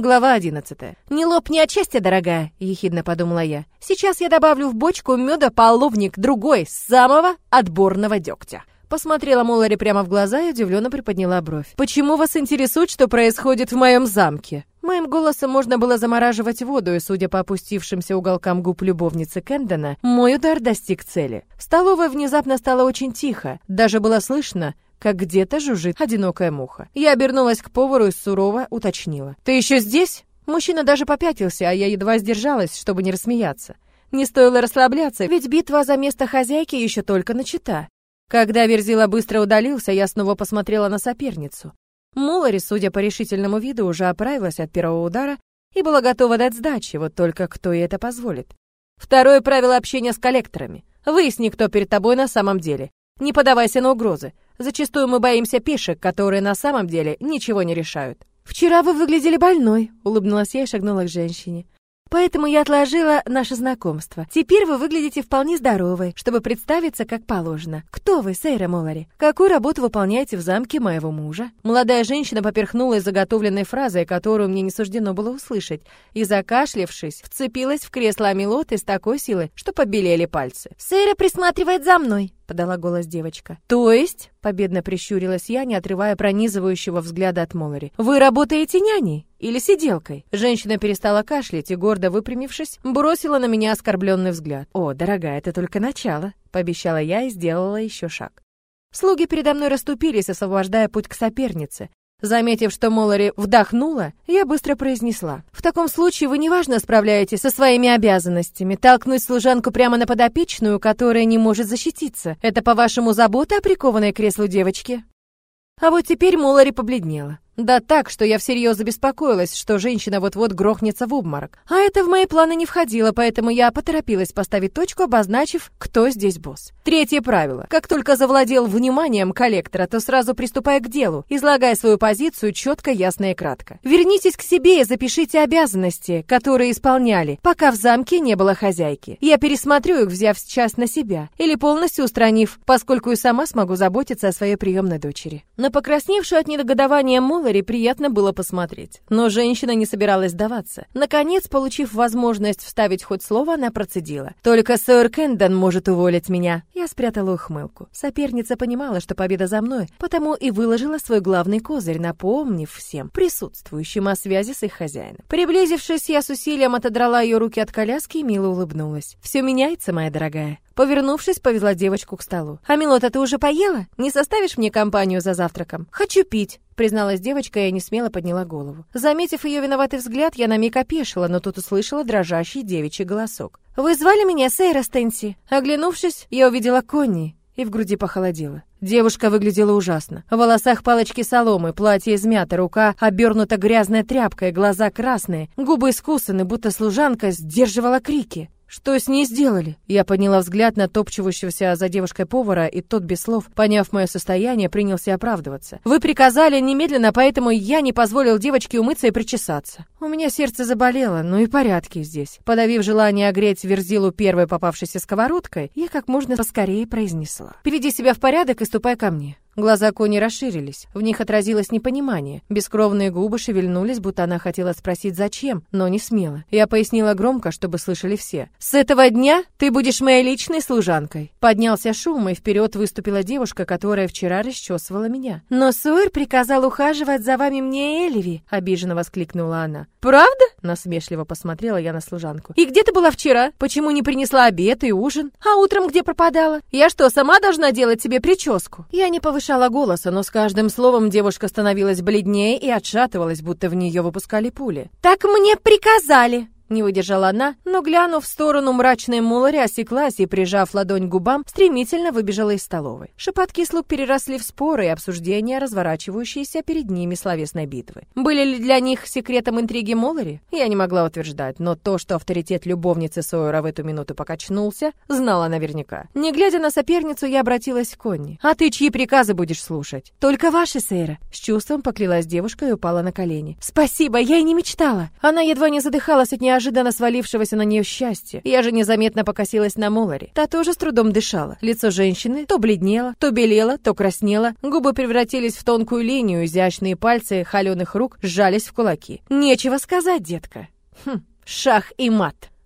Глава 11. «Не лопни от счастья, дорогая», — ехидно подумала я. «Сейчас я добавлю в бочку меда половник другой, самого отборного дегтя». Посмотрела Молари прямо в глаза и удивленно приподняла бровь. «Почему вас интересует, что происходит в моем замке?» Моим голосом можно было замораживать воду, и, судя по опустившимся уголкам губ любовницы Кэндона, мой удар достиг цели. В столовой внезапно стало очень тихо. Даже было слышно, как где-то жужжит одинокая муха. Я обернулась к повару и сурово уточнила. «Ты еще здесь?» Мужчина даже попятился, а я едва сдержалась, чтобы не рассмеяться. Не стоило расслабляться, ведь битва за место хозяйки еще только начата. Когда Верзила быстро удалился, я снова посмотрела на соперницу. Мулари, судя по решительному виду, уже оправилась от первого удара и была готова дать сдачи, вот только кто ей это позволит. Второе правило общения с коллекторами. Выясни, кто перед тобой на самом деле. Не подавайся на угрозы. Зачастую мы боимся пешек, которые на самом деле ничего не решают. «Вчера вы выглядели больной», — улыбнулась я и шагнула к женщине. Поэтому я отложила наше знакомство. Теперь вы выглядите вполне здоровой, чтобы представиться как положено. Кто вы, Сейра Молари? Какую работу выполняете в замке моего мужа? Молодая женщина поперхнулась заготовленной фразой, которую мне не суждено было услышать, и, закашлявшись, вцепилась в кресло Амилоты с такой силой, что побелели пальцы. Сейра присматривает за мной, подала голос девочка. То есть, победно прищурилась я, не отрывая пронизывающего взгляда от Молари. Вы работаете няней или сиделкой? Женщина перестала кашлять и гордо выпрямившись, бросила на меня оскорбленный взгляд. О, дорогая, это только начало, пообещала я и сделала еще шаг. Слуги передо мной расступились, освобождая путь к сопернице. Заметив, что Молари вдохнула, я быстро произнесла. «В таком случае вы неважно справляетесь со своими обязанностями. Толкнуть служанку прямо на подопечную, которая не может защититься. Это, по-вашему, забота о прикованной креслу девочки?» А вот теперь Молари побледнела. Да так, что я всерьез забеспокоилась, что женщина вот-вот грохнется в обморок. А это в мои планы не входило, поэтому я поторопилась поставить точку, обозначив, кто здесь босс. Третье правило. Как только завладел вниманием коллектора, то сразу приступай к делу, излагая свою позицию четко, ясно и кратко. Вернитесь к себе и запишите обязанности, которые исполняли, пока в замке не было хозяйки. Я пересмотрю их, взяв часть на себя, или полностью устранив, поскольку и сама смогу заботиться о своей приемной дочери. На покрасневшую от недогодования Молли Мэлори приятно было посмотреть. Но женщина не собиралась сдаваться. Наконец, получив возможность вставить хоть слово, она процедила. «Только сэр Кэндон может уволить меня». Я спрятала ухмылку. Соперница понимала, что победа за мной, потому и выложила свой главный козырь, напомнив всем присутствующим о связи с их хозяином. Приблизившись, я с усилием отодрала ее руки от коляски и мило улыбнулась. «Все меняется, моя дорогая». Повернувшись, повезла девочку к столу. «Амилота, ты уже поела? Не составишь мне компанию за завтраком?» «Хочу пить», призналась девочка и не смело подняла голову. Заметив ее виноватый взгляд, я на миг опешила, но тут услышала дрожащий девичий голосок. «Вы звали меня Сейра Стенси?» Оглянувшись, я увидела Конни и в груди похолодело. Девушка выглядела ужасно. В волосах палочки соломы, платье измято, рука обернута грязной тряпкой, глаза красные, губы искусаны, будто служанка сдерживала крики. Что с ней сделали? Я подняла взгляд на топчущегося за девушкой повара, и тот без слов, поняв мое состояние, принялся оправдываться. Вы приказали немедленно, поэтому я не позволил девочке умыться и причесаться. У меня сердце заболело, ну и порядки здесь. Подавив желание огреть Верзилу первой попавшейся сковородкой, я как можно поскорее произнесла: "Приведи себя в порядок и ступай ко мне". Глаза Кони расширились, в них отразилось непонимание. Бескровные губы шевельнулись, будто она хотела спросить зачем, но не смела. Я пояснила громко, чтобы слышали все. «С этого дня ты будешь моей личной служанкой». Поднялся шум, и вперед выступила девушка, которая вчера расчесывала меня. «Но Суэр приказал ухаживать за вами мне Эльви», — обиженно воскликнула она. «Правда?» — насмешливо посмотрела я на служанку. «И где ты была вчера? Почему не принесла обед и ужин? А утром где пропадала? Я что, сама должна делать себе прическу?» Я не повышала повышала голоса, но с каждым словом девушка становилась бледнее и отшатывалась, будто в нее выпускали пули. «Так мне приказали!» Не выдержала она, но, глянув в сторону мрачной Мулари, осеклась и, прижав ладонь к губам, стремительно выбежала из столовой. Шепотки слуг переросли в споры и обсуждения, разворачивающиеся перед ними словесной битвы. Были ли для них секретом интриги Молари? Я не могла утверждать, но то, что авторитет любовницы Сойера в эту минуту покачнулся, знала наверняка. Не глядя на соперницу, я обратилась к Конни. «А ты чьи приказы будешь слушать?» «Только ваши, Сейра». С чувством поклялась девушка и упала на колени. «Спасибо, я и не мечтала». Она едва не задыхалась от неожиданности неожиданно свалившегося на нее счастья. Я же незаметно покосилась на Молари. Та тоже с трудом дышала. Лицо женщины то бледнело, то белело, то краснело. Губы превратились в тонкую линию, изящные пальцы холеных рук сжались в кулаки. «Нечего сказать, детка». Хм, шах и мат.